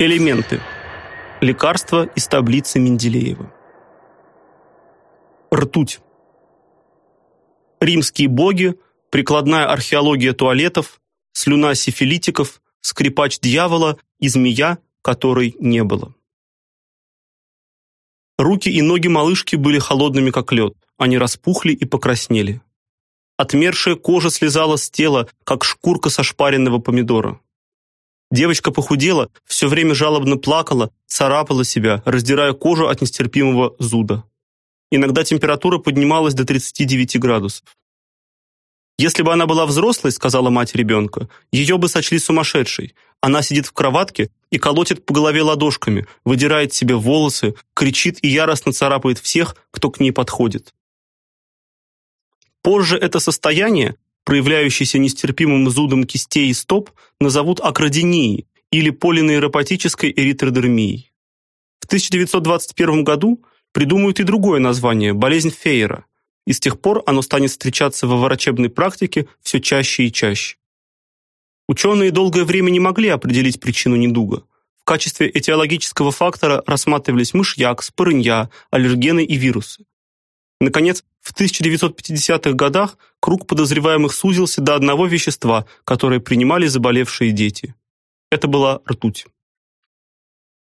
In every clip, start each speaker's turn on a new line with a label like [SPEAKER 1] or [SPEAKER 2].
[SPEAKER 1] Элементы. Лекарства из таблицы Менделеева. Ртуть. Римские боги, прикладная археология туалетов, слюна сифилитиков, скрипач дьявола и змея, которой не было. Руки и ноги малышки были холодными как лед. Они распухли и покраснели. Отмершая кожа слезала с тела, как шкурка со шпаренного помидора. Девочка похудела, все время жалобно плакала, царапала себя, раздирая кожу от нестерпимого зуда. Иногда температура поднималась до 39 градусов. Если бы она была взрослой, сказала мать ребенка, ее бы сочли сумасшедшей. Она сидит в кроватке и колотит по голове ладошками, выдирает себе волосы, кричит и яростно царапает всех, кто к ней подходит. Позже это состояние, проявляющееся нестерпимым зудом кистей и стоп, назовут акродинией или полинейропатической эритродермией. В 1921 году придумают и другое название болезнь Фейера. И с тех пор оно станет встречаться во врачебной практике все чаще и чаще. Ученые долгое время не могли определить причину недуга. В качестве этиологического фактора рассматривались мышьяк, спорынья, аллергены и вирусы. Наконец, в 1950-х годах круг подозреваемых сузился до одного вещества, которое принимали заболевшие дети. Это была ртуть.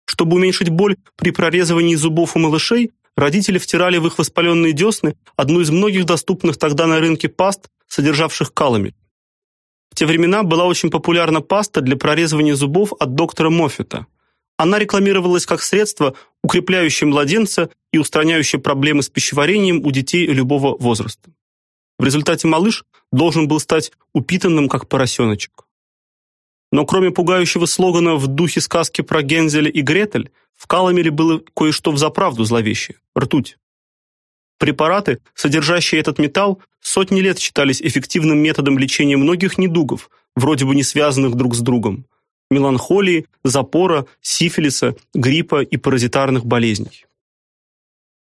[SPEAKER 1] Чтобы уменьшить боль при прорезывании зубов у малышей, родители втирали в их воспаленные десны одну из многих доступных тогда на рынке паст, содержавших каламель. В те времена была очень популярна паста для прорезывания зубов от доктора Моффета. Она рекламировалась как средство, укрепляющее младенца и устраняющее проблемы с пищеварением у детей любого возраста. В результате малыш должен был стать упитанным как поросеночек. Но кроме пугающего слогана в духе сказки про Гензеля и Гретель, в Каламеле было кое-что взаправду зловещее ртуть. Препараты, содержащие этот металл, сотни лет считались эффективным методом лечения многих недугов, вроде бы не связанных друг с другом: меланхолии, запора, сифилиса, гриппа и паразитарных болезней.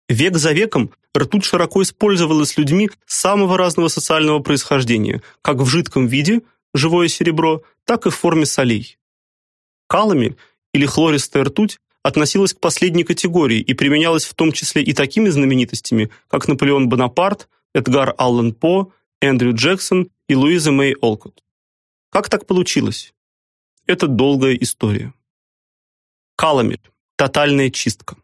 [SPEAKER 1] Век за веком ртуть широко использовалась людьми самого разного социального происхождения, как в жидком виде, живое серебро, так и в форме солей. Каламель или хлористая ртуть относилась к последней категории и применялась в том числе и такими знаменитостями, как Наполеон Бонапарт, Эдгар Аллан По, Эндрю Джексон и Луиза Мэй Олкотт. Как так получилось? Это долгая история. Каламель тотальная чистка.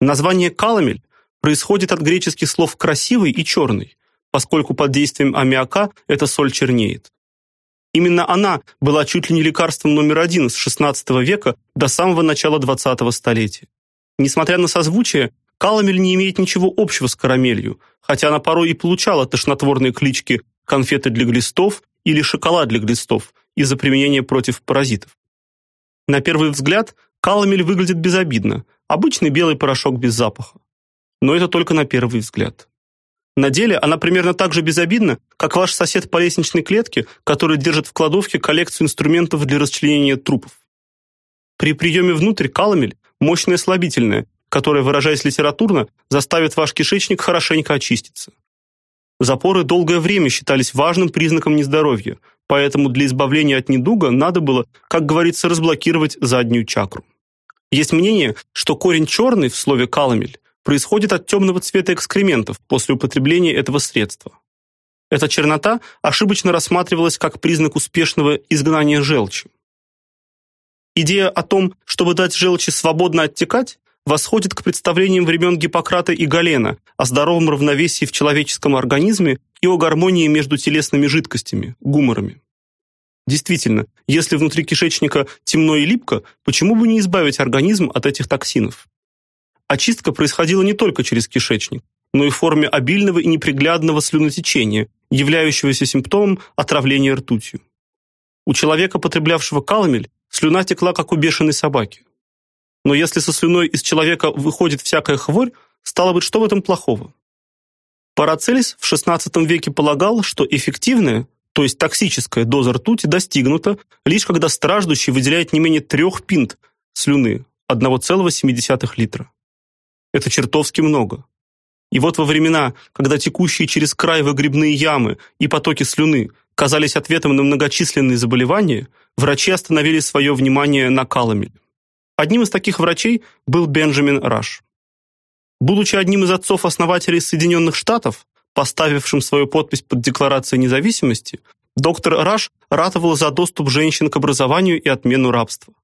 [SPEAKER 1] Название каламель происходит от греческих слов красивый и черный, поскольку под действием аммиака эта соль чернеет. Именно она была чуть ли не лекарством номер один с XVI века до самого начала XX столетия. Несмотря на созвучие, каламель не имеет ничего общего с карамелью, хотя она порой и получала тошнотворные клички конфеты для глистов или шоколад для глистов из-за применения против паразитов. На первый взгляд, каламель выглядит безобидно, обычный белый порошок без запаха. Но это только на первый взгляд. На деле она примерно так же безобидна, как ваш сосед по лестничной клетке, который держит в кладовке коллекцию инструментов для расчленения трупов. При приеме внутрь каламель мощное слабительное, которое, выражаясь литературно, заставит ваш кишечник хорошенько очиститься. Запоры долгое время считались важным признаком нездоровья, поэтому для избавления от недуга надо было, как говорится, разблокировать заднюю чакру. Есть мнение, что корень черный в слове каламель происходит от темного цвета экскрементов после употребления этого средства. Эта чернота ошибочно рассматривалась как признак успешного изгнания желчи. Идея о том, чтобы дать желчи свободно оттекать, восходит к представлениям времен Гиппократа и Галена о здоровом равновесии в человеческом организме и о гармонии между телесными жидкостями, гуморами. Действительно, если внутри кишечника темно и липко, почему бы не избавить организм от этих токсинов? Очистка происходила не только через кишечник, но и в форме обильного и неприглядного слюнотечения, являющегося симптомом отравления ртутью. У человека, потреблявшего каламель, слюна текла как у бешеной собаки. Но если со слюной из человека выходит всякая хворь, стало быть, что в этом плохого? Парацельс в XVI веке полагал, что эффективная, то есть токсическая доза ртути достигнута лишь когда страждущий выделяет не менее трех пинт слюны, 1,7 литра. Это чертовски много. И вот во времена, когда текущие через край выгребные ямы и потоки слюны казались ответом на многочисленные заболевания, врачи остановили свое внимание на каламель. Одним из таких врачей был Бенджамин Раш. Будучи одним из отцов-основателей Соединенных Штатов, поставившим свою подпись под Декларацией независимости, доктор Раш ратовал за доступ женщин к образованию и отмену рабства.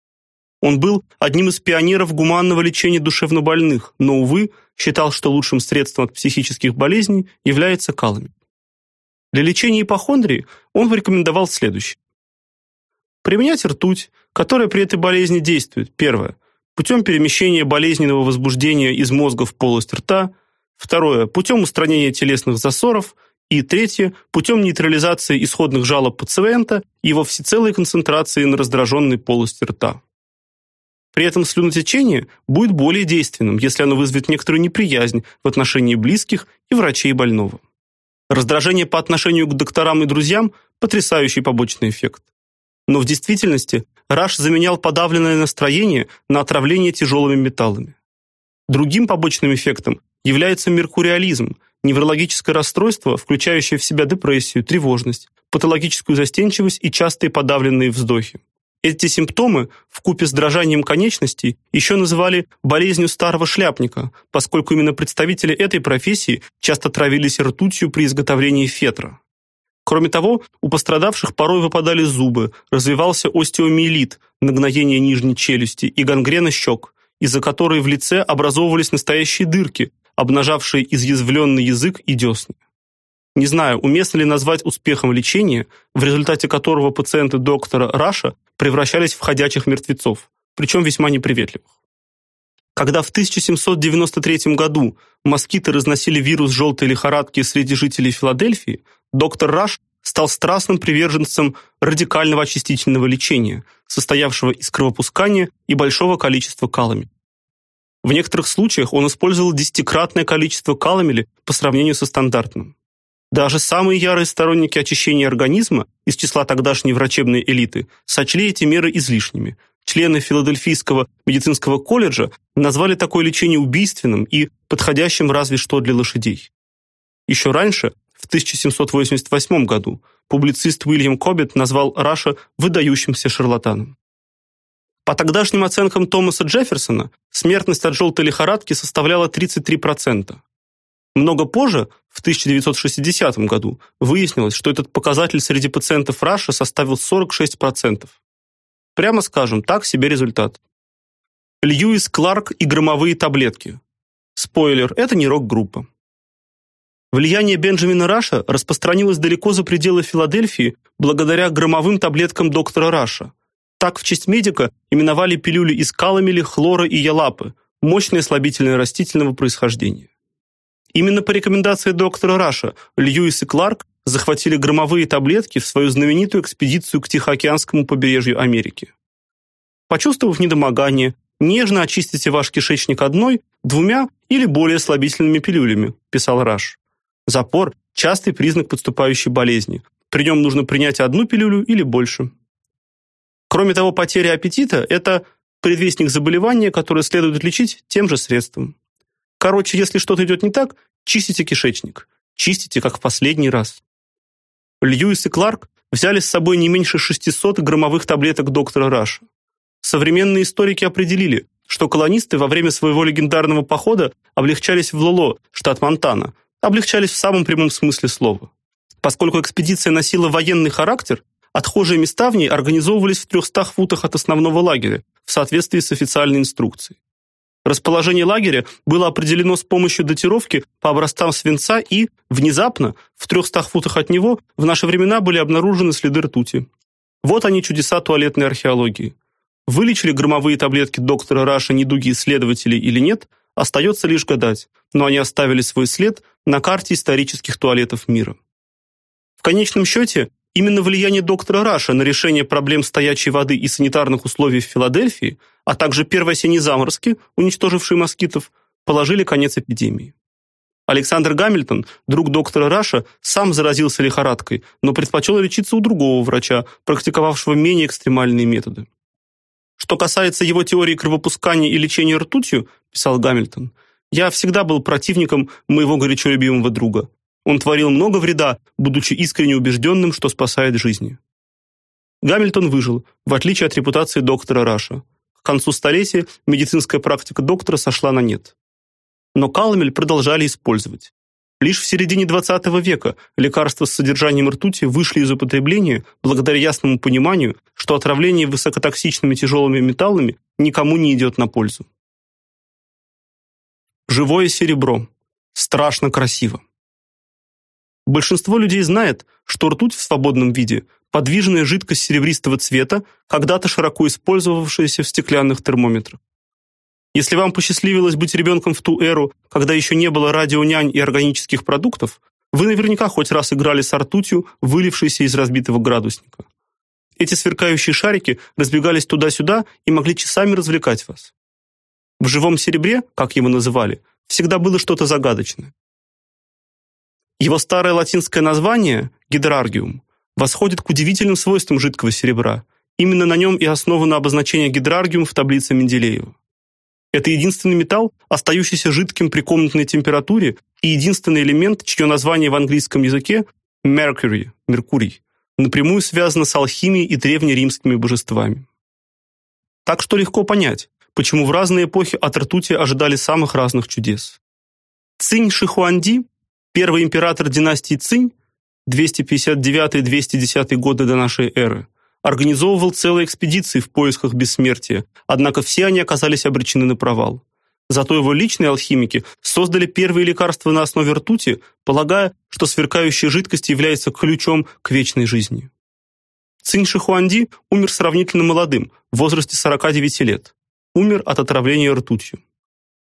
[SPEAKER 1] Он был одним из пионеров гуманного лечения душевнобольных, но увы, считал, что лучшим средством от психических болезней является каламин. Для лечения ипохондрии он порекомендовал следующее: применять ртуть, которая при этой болезни действует. Первое путем перемещения болезненного возбуждения из мозга в полость рта, второе путем устранения телесных засоров и третье путем нейтрализации исходных жалоб пациента и его всецелой концентрации на раздраженной полости рта. При этом слюнотечение будет более действенным, если оно вызовет некоторую неприязнь в отношении близких и врачей больного. Раздражение по отношению к докторам и друзьям потрясающий побочный эффект. Но в действительности Раш заменял подавленное настроение на отравление тяжелыми металлами. Другим побочным эффектом является меркуриализм, неврологическое расстройство, включающее в себя депрессию, тревожность, патологическую застенчивость и частые подавленные вздохи. Эти симптомы вкупе с дрожанием конечностей еще называли болезнью старого шляпника, поскольку именно представители этой профессии часто травились ртутью при изготовлении фетра. Кроме того, у пострадавших порой выпадали зубы, развивался остеомиелит, нагноение нижней челюсти и гангрена щек, из-за которой в лице образовывались настоящие дырки, обнажавшие изъязвленный язык и десны. Не знаю, уместно ли назвать успехом лечение, в результате которого пациенты доктора Раша превращались в ходячих мертвецов, причем весьма неприветливых. Когда в 1793 году москиты разносили вирус желтой лихорадки среди жителей Филадельфии, доктор Раш стал страстным приверженцем радикального очистительного лечения, состоявшего из кровопускания и большого количества калами. В некоторых случаях он использовал десятикратное количество каламели по сравнению со стандартным. Даже самые ярые сторонники очищения организма из числа тогдашней врачебной элиты сочли эти меры излишними. Члены Филадельфийского медицинского колледжа назвали такое лечение убийственным и подходящим разве что для лошадей. Еще раньше, в 1788 году, публицист Уильям Коббет назвал Раша выдающимся шарлатаном. По тогдашним оценкам Томаса Джефферсона, смертность от желтой лихорадки составляла 33%. Много позже, в 1960 году, выяснилось, что этот показатель среди пациентов Раша составил 46%. Прямо скажем, так себе результат. Льюис Кларк и громовые таблетки. Спойлер, это не рок-группа. Влияние Бенджамина Раша распространилось далеко за пределы Филадельфии благодаря громовым таблеткам доктора Раша. Так в честь медика именовали пилюли из каламели, хлора и ялапы, мощное слабительное растительного происхождения. Именно по рекомендации доктора Раша Льюис и Кларк захватили громовые таблетки в свою знаменитую экспедицию к Тихоокеанскому побережью Америки. Почувствовав недомогание, нежно очистите ваш кишечник одной, двумя или более слабительными пилюлями, писал Раш. Запор частый признак подступающей болезни. При нем нужно принять одну пилюлю или больше. Кроме того, потеря аппетита это предвестник заболевания, которое следует лечить тем же средством. Короче, если что-то идет не так, чистите кишечник. Чистите, как в последний раз. Льюис и Кларк взяли с собой не меньше 600 граммовых таблеток доктора Раша. Современные историки определили, что колонисты во время своего легендарного похода облегчались в Лоло, штат Монтана, облегчались в самом прямом смысле слова. Поскольку экспедиция носила военный характер, отхожие места в ней организовывались в 300 футах от основного лагеря в соответствии с официальной инструкцией. Расположение лагеря было определено с помощью датировки по образцам свинца и, внезапно, в 300 футах от него в наши времена были обнаружены следы ртути. Вот они чудеса туалетной археологии. Вылечили громовые таблетки доктора Раша недуги исследователей или нет, остается лишь гадать, но они оставили свой след на карте исторических туалетов мира. В конечном счете, Именно влияние доктора Раша на решение проблем стоячей воды и санитарных условий в Филадельфии, а также первые осенние заморозки, уничтожившие москитов, положили конец эпидемии. Александр Гамильтон, друг доктора Раша, сам заразился лихорадкой, но предпочел лечиться у другого врача, практиковавшего менее экстремальные методы. Что касается его теории кровопускания и лечения ртутью, писал Гамильтон, я всегда был противником моего горячо любимого друга. Он творил много вреда, будучи искренне убежденным, что спасает жизни. Гамильтон выжил, в отличие от репутации доктора Раша. к концу столетия медицинская практика доктора сошла на нет. Но каламель продолжали использовать. Лишь в середине 20 века лекарства с содержанием ртути вышли из употребления благодаря ясному пониманию, что отравление высокотоксичными тяжелыми металлами никому не идет на пользу. Живое серебро. Страшно красиво. Большинство людей знает, что ртуть в свободном виде подвижная жидкость серебристого цвета, когда-то широко использовавшаяся в стеклянных термометрах. Если вам посчастливилось быть ребенком в ту эру, когда еще не было радионянь и органических продуктов, вы наверняка хоть раз играли с ртутью, вылившейся из разбитого градусника. Эти сверкающие шарики разбегались туда-сюда и могли часами развлекать вас. В живом серебре, как его называли, всегда было что-то загадочное. Его старое латинское название гидраргиум восходит к удивительным свойствам жидкого серебра. Именно на нем и основано обозначение гидраргиум в таблице Менделеева. Это единственный металл, остающийся жидким при комнатной температуре, и единственный элемент, чье название в английском языке Mercury, Меркурий, напрямую связано с алхимией и древнеримскими божествами. Так что легко понять, почему в разные эпохи от ртути ожидали самых разных чудес. Цинь Шихуанди, первый император династии Цинь, 259-210 годы до нашей эры, организовывал целые экспедиции в поисках бессмертия, однако все они оказались обречены на провал. Зато его личные алхимики создали первые лекарства на основе ртути, полагая, что сверкающая жидкость является ключом к вечной жизни. Цинь Шихуанди умер сравнительно молодым, в возрасте 49 лет. Умер от отравления ртутью.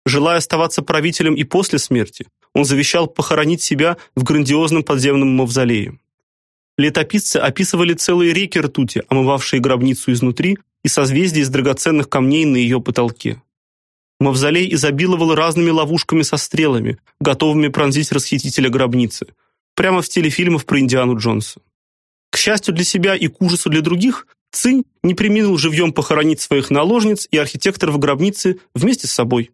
[SPEAKER 1] Желая оставаться правителем и после смерти, он завещал похоронить себя в грандиозном подземном мавзолее. Летописцы описывали целые реки ртути, омывавшие гробницу изнутри, и созвездия из драгоценных камней на ее потолке. Мавзолей изобиловал разными ловушками со стрелами, готовыми пронзить расхитителя гробницы, прямо в стиле фильмов про Индиану Джонса. К счастью для себя и к ужасу для других, Цинь не преминул живьем похоронить своих наложниц и архитекторов гробницы вместе с собой.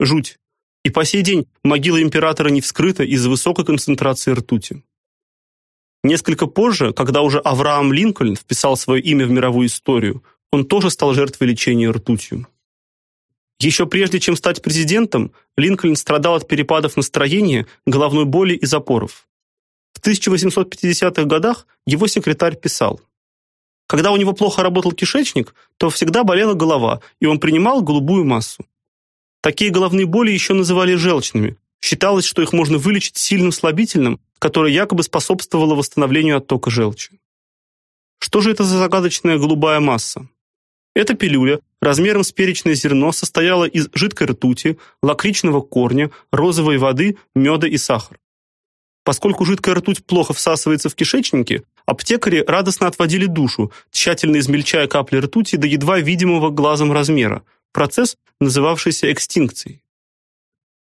[SPEAKER 1] Жуть. И по сей день могила императора не вскрыта из-за высокой концентрации ртути. Несколько позже, когда уже Авраам Линкольн вписал свое имя в мировую историю, он тоже стал жертвой лечения ртутью. Еще прежде чем стать президентом, Линкольн страдал от перепадов настроения, головной боли и запоров. В 1850-х годах его секретарь писал: Когда у него плохо работал кишечник, то всегда болела голова, и он принимал голубую массу. Такие головные боли еще называли желчными. Считалось, что их можно вылечить сильным слабительным, которое якобы способствовало восстановлению оттока желчи. Что же это за загадочная голубая масса? Эта пилюля размером с перечное зерно состояла из жидкой ртути, лакричного корня, розовой воды, меда и сахара. Поскольку жидкая ртуть плохо всасывается в кишечнике, аптекари радостно отводили душу, тщательно измельчая капли ртути до едва видимого глазом размера, процесс, называвшийся экстинкцией.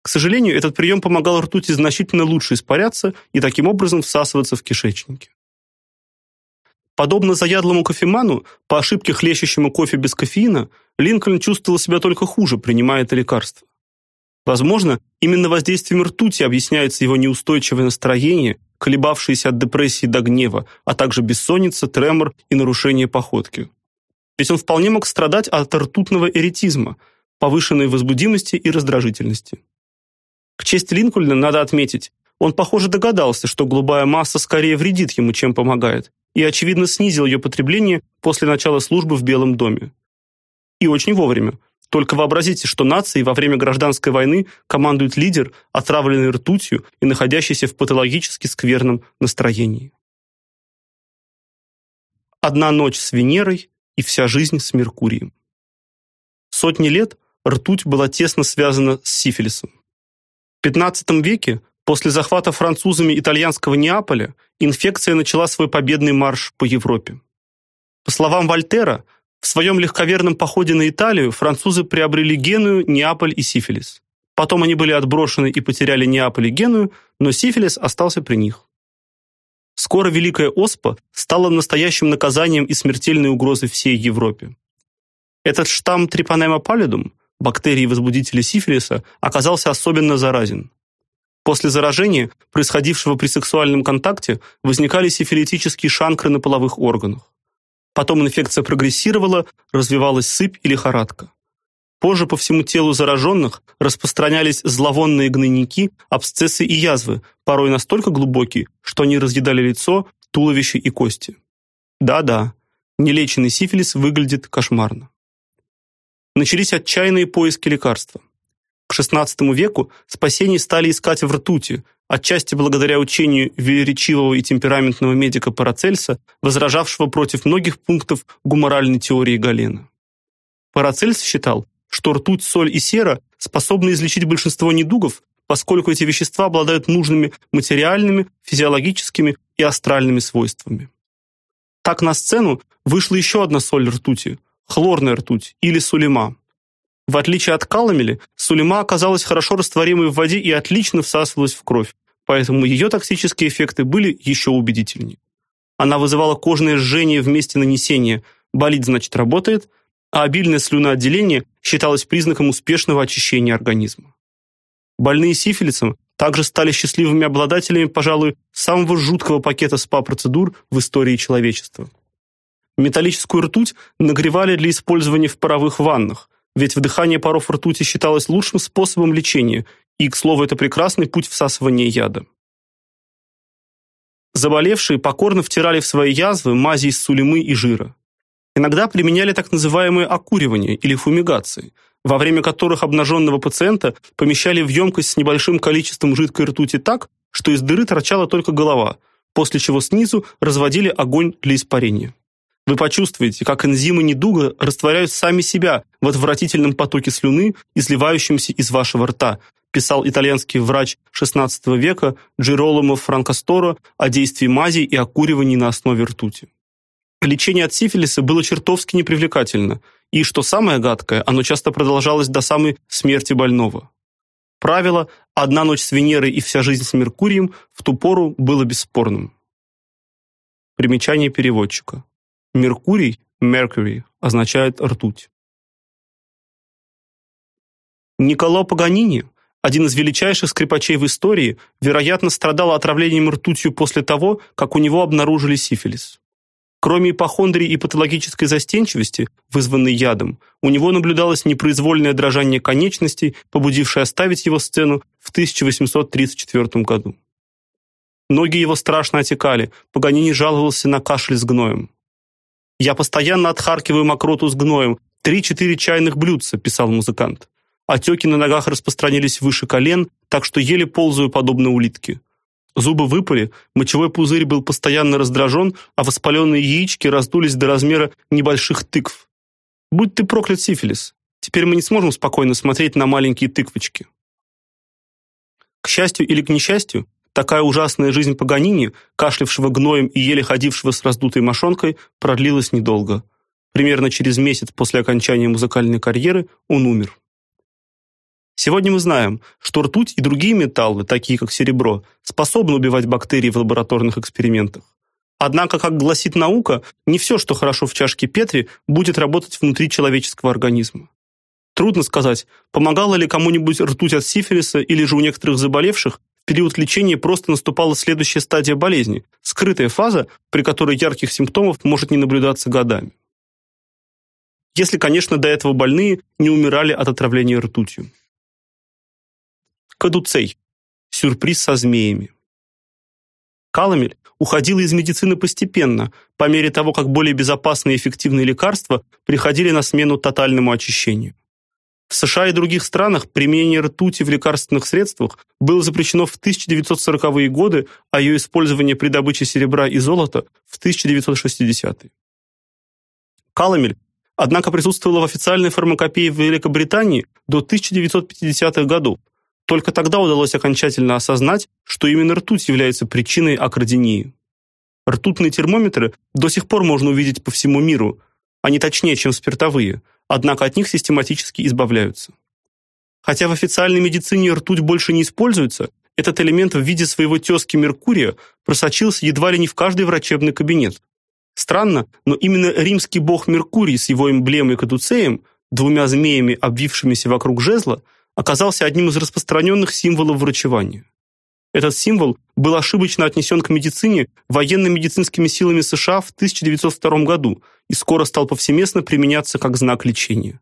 [SPEAKER 1] К сожалению, этот прием помогал ртути значительно лучше испаряться и таким образом всасываться в кишечнике. Подобно заядлому кофеману, по ошибке хлещущему кофе без кофеина, Линкольн чувствовал себя только хуже, принимая это лекарство. Возможно, именно воздействием ртути объясняется его неустойчивое настроение, колебавшееся от депрессии до гнева, а также бессонница, тремор и нарушение походки. Ведь он вполне мог страдать от ртутного эретизма, повышенной возбудимости и раздражительности. К чести Линкольна надо отметить, он, похоже, догадался, что голубая масса скорее вредит ему, чем помогает, и очевидно снизил ее потребление после начала службы в Белом доме. И очень вовремя. Только вообразите, что нацией во время гражданской войны командует лидер, отравленный ртутью и находящийся в патологически скверном настроении. Одна ночь с Венерой и вся жизнь с Меркурием. Сотни лет ртуть была тесно связана с сифилисом. В XV веке, после захвата французами итальянского Неаполя, инфекция начала свой победный марш по Европе. По словам Вольтера, в своем легковерном походе на Италию французы приобрели Геную, Неаполь и сифилис. Потом они были отброшены и потеряли Неаполь и Геную, но сифилис остался при них. Скоро Великая Оспа стала настоящим наказанием и смертельной угрозой всей Европе. Этот штамм Treponema pallidum, бактерии-возбудители сифилиса, оказался особенно заразен. После заражения, происходившего при сексуальном контакте, возникали сифилитические шанкры на половых органах. Потом инфекция прогрессировала, развивалась сыпь и лихорадка. Позже по всему телу зараженных распространялись зловонные гнойники, абсцессы и язвы, порой настолько глубокие, что они разъедали лицо, туловище и кости. Да-да, нелеченный сифилис выглядит кошмарно. Начались отчаянные поиски лекарства. К XVI веку спасение стали искать в ртути, отчасти благодаря учению велеречивого и темпераментного медика Парацельса, возражавшего против многих пунктов гуморальной теории Галена. Парацельс считал, что ртуть, соль и сера способны излечить большинство недугов, поскольку эти вещества обладают нужными материальными, физиологическими и астральными свойствами. Так на сцену вышла еще одна соль ртути хлорная ртуть или сулема. В отличие от каламели, сулема оказалась хорошо растворимой в воде и отлично всасывалась в кровь, поэтому ее токсические эффекты были еще убедительнее. Она вызывала кожное жжение в месте нанесения, болит значит работает, а обильное слюноотделение считалось признаком успешного очищения организма. Больные сифилисом также стали счастливыми обладателями, пожалуй, самого жуткого пакета СПА-процедур в истории человечества. Металлическую ртуть нагревали для использования в паровых ваннах, ведь вдыхание паров ртути считалось лучшим способом лечения, и, к слову, это прекрасный путь всасывания яда. Заболевшие покорно втирали в свои язвы мази из сулемы и жира. Иногда применяли так называемые окуривания или фумигации, во время которых обнаженного пациента помещали в емкость с небольшим количеством жидкой ртути так, что из дыры торчала только голова, после чего снизу разводили огонь для испарения. Вы почувствуете, как энзимы недуга растворяют сами себя в отвратительном потоке слюны, изливающемся из вашего рта, писал итальянский врач XVI века Джероломо Франкосторо о действии мазей и окуриваний на основе ртути. Лечение от сифилиса было чертовски непривлекательно, и, что самое гадкое, оно часто продолжалось до самой смерти больного. Правило «одна ночь с Венерой и вся жизнь с Меркурием» в ту пору было бесспорным. Примечание переводчика. Меркурий, Mercury, означает ртуть. Николо Паганини, один из величайших скрипачей в истории, вероятно, страдал отравлением ртутью после того, как у него обнаружили сифилис. Кроме ипохондрии и патологической застенчивости, вызванной ядом, у него наблюдалось непроизвольное дрожание конечностей, побудившее оставить его сцену в 1834 году. Ноги его страшно отекали, Паганини жаловался на кашель с гноем. Я постоянно отхаркиваю мокроту с гноем. Три-четыре чайных блюдца, писал музыкант. Отеки на ногах распространились выше колен, так что еле ползаю подобно улитке. Зубы выпали, мочевой пузырь был постоянно раздражен, а воспаленные яички раздулись до размера небольших тыкв. Будь ты проклят, сифилис. Теперь мы не сможем спокойно смотреть на маленькие тыквочки. К счастью или к несчастью, Такая ужасная жизнь Паганини, кашлявшего гноем и еле ходившего с раздутой мошонкой, продлилась недолго. Примерно через месяц после окончания музыкальной карьеры он умер. Сегодня мы знаем, что ртуть и другие металлы, такие как серебро, способны убивать бактерии в лабораторных экспериментах. Однако, как гласит наука, не все, что хорошо в чашке Петри, будет работать внутри человеческого организма. Трудно сказать, помогала ли кому-нибудь ртуть от сифилиса или же у некоторых заболевших в период лечения просто наступала следующая стадия болезни, скрытая фаза, при которой ярких симптомов может не наблюдаться годами. Если, конечно, до этого больные не умирали от отравления ртутью. Кадуцей. Сюрприз со змеями. Каламель уходила из медицины постепенно, по мере того, как более безопасные и эффективные лекарства приходили на смену тотальному очищению. В США и других странах применение ртути в лекарственных средствах было запрещено в 1940-е годы, а ее использование при добыче серебра и золота в 1960-е. Каламель, однако, присутствовала в официальной фармакопее в Великобритании до 1950-х годов. Только тогда удалось окончательно осознать, что именно ртуть является причиной акродинии. Ртутные термометры до сих пор можно увидеть по всему миру. Они точнее, чем спиртовые – однако от них систематически избавляются. Хотя в официальной медицине ртуть больше не используется, этот элемент в виде своего тезки Меркурия просочился едва ли не в каждый врачебный кабинет. Странно, но именно римский бог Меркурий с его эмблемой кадуцеем, двумя змеями, обвившимися вокруг жезла, оказался одним из распространенных символов врачевания. Этот символ был ошибочно отнесен к медицине военно-медицинскими силами США в 1902 году и скоро стал повсеместно применяться как знак лечения.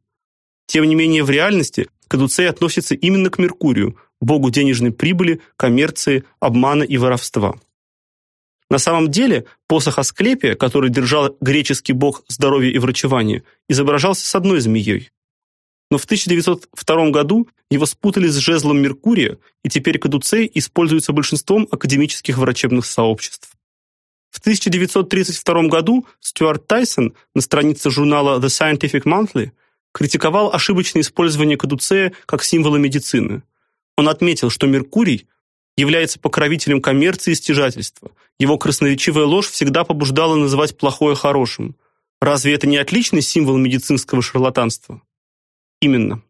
[SPEAKER 1] Тем не менее, в реальности кадуцей относится именно к Меркурию, богу денежной прибыли, коммерции, обмана и воровства. На самом деле, посох Асклепия, который держал греческий бог здоровья и врачевания, изображался с одной змеей. Но в 1902 году его спутали с жезлом Меркурия, и теперь кадуцей используется большинством академических врачебных сообществ. В 1932 году Стюарт Тайсон на странице журнала The Scientific Monthly критиковал ошибочное использование кадуцея как символа медицины. Он отметил, что Меркурий является покровителем коммерции и стяжательства. Его красноречивая ложь всегда побуждала называть плохое хорошим. Разве это не отличный символ медицинского шарлатанства? Именно.